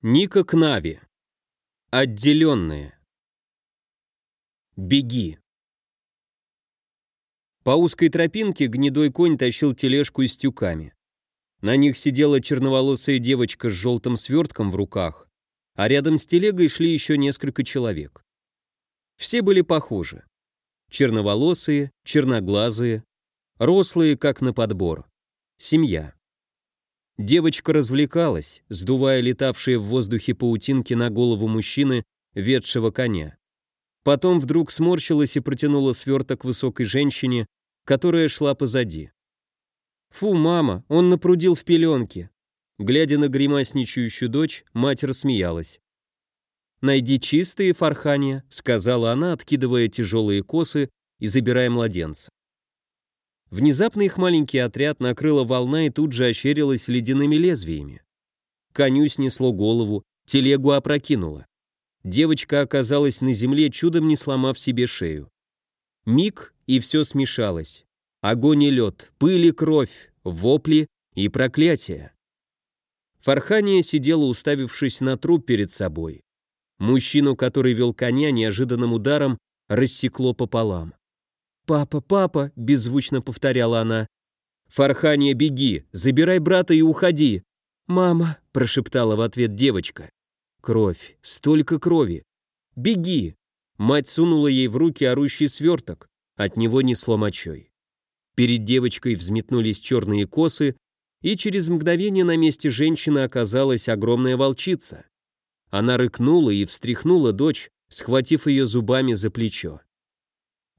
Ника Кнави. Отделенные. Беги. По узкой тропинке гнедой конь тащил тележку с тюками. На них сидела черноволосая девочка с желтым свертком в руках, а рядом с телегой шли еще несколько человек. Все были похожи. Черноволосые, черноглазые, рослые, как на подбор. Семья. Девочка развлекалась, сдувая летавшие в воздухе паутинки на голову мужчины, ведшего коня. Потом вдруг сморщилась и протянула сверток высокой женщине, которая шла позади. «Фу, мама, он напрудил в пеленке». Глядя на гримасничающую дочь, мать рассмеялась. «Найди чистые, Фархания», — сказала она, откидывая тяжелые косы и забирая младенца. Внезапно их маленький отряд накрыла волна и тут же ощерилась ледяными лезвиями. Коню снесло голову, телегу опрокинуло. Девочка оказалась на земле, чудом не сломав себе шею. Миг, и все смешалось. Огонь и лед, пыль и кровь, вопли и проклятия. Фархания сидела, уставившись на труп перед собой. Мужчину, который вел коня, неожиданным ударом рассекло пополам. «Папа, папа!» — беззвучно повторяла она. «Фархания, беги! Забирай брата и уходи!» «Мама!» — прошептала в ответ девочка. «Кровь! Столько крови! Беги!» Мать сунула ей в руки орущий сверток. От него несло мочой. Перед девочкой взметнулись черные косы, и через мгновение на месте женщины оказалась огромная волчица. Она рыкнула и встряхнула дочь, схватив ее зубами за плечо.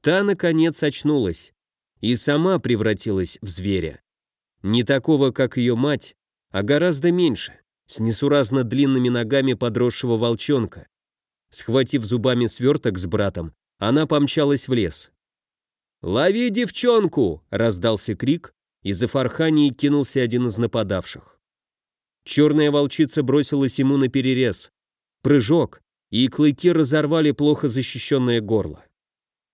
Та, наконец, очнулась и сама превратилась в зверя. Не такого, как ее мать, а гораздо меньше, с несуразно длинными ногами подросшего волчонка. Схватив зубами сверток с братом, она помчалась в лес. «Лови девчонку!» — раздался крик, и за Фарханией кинулся один из нападавших. Черная волчица бросилась ему на перерез. Прыжок, и клыки разорвали плохо защищенное горло.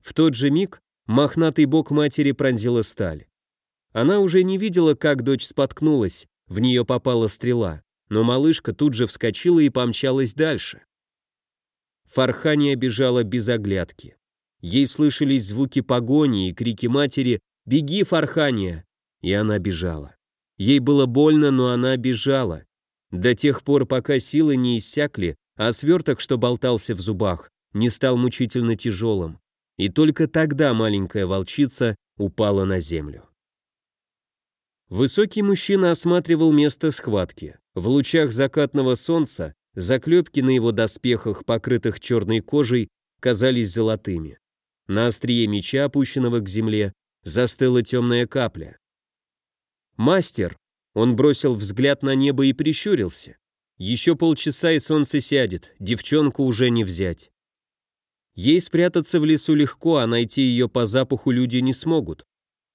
В тот же миг мохнатый бок матери пронзила сталь. Она уже не видела, как дочь споткнулась, в нее попала стрела, но малышка тут же вскочила и помчалась дальше. Фархания бежала без оглядки. Ей слышались звуки погони и крики матери «Беги, Фархания!» И она бежала. Ей было больно, но она бежала. До тех пор, пока силы не иссякли, а сверток, что болтался в зубах, не стал мучительно тяжелым и только тогда маленькая волчица упала на землю. Высокий мужчина осматривал место схватки. В лучах закатного солнца заклепки на его доспехах, покрытых черной кожей, казались золотыми. На острие меча, опущенного к земле, застыла темная капля. «Мастер!» Он бросил взгляд на небо и прищурился. «Еще полчаса, и солнце сядет, девчонку уже не взять». Ей спрятаться в лесу легко, а найти ее по запаху люди не смогут.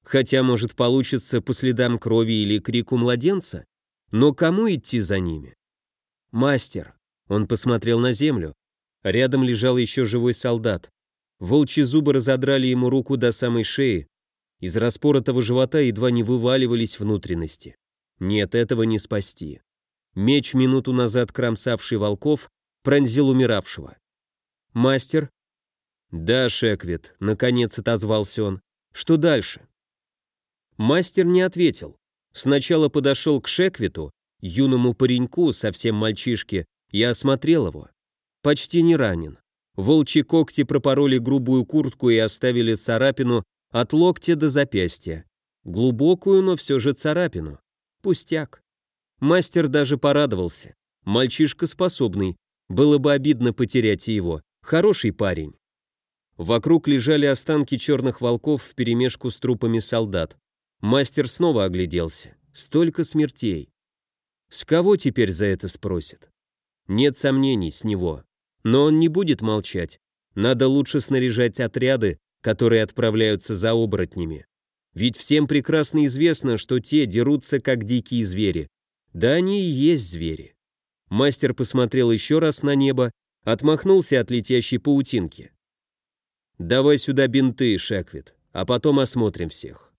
Хотя, может, получится по следам крови или крику младенца. Но кому идти за ними? Мастер. Он посмотрел на землю. Рядом лежал еще живой солдат. Волчьи зубы разодрали ему руку до самой шеи. Из распоротого живота едва не вываливались внутренности. Нет, этого не спасти. Меч, минуту назад кромсавший волков, пронзил умиравшего. Мастер, «Да, Шеквит», — наконец отозвался он. «Что дальше?» Мастер не ответил. Сначала подошел к Шеквиту, юному пареньку, совсем мальчишке, и осмотрел его. Почти не ранен. Волчьи когти пропороли грубую куртку и оставили царапину от локтя до запястья. Глубокую, но все же царапину. Пустяк. Мастер даже порадовался. Мальчишка способный. Было бы обидно потерять его. Хороший парень. Вокруг лежали останки черных волков вперемешку с трупами солдат. Мастер снова огляделся. Столько смертей. С кого теперь за это спросят? Нет сомнений, с него. Но он не будет молчать. Надо лучше снаряжать отряды, которые отправляются за оборотнями. Ведь всем прекрасно известно, что те дерутся, как дикие звери. Да они и есть звери. Мастер посмотрел еще раз на небо, отмахнулся от летящей паутинки. «Давай сюда бинты, Шеквит, а потом осмотрим всех».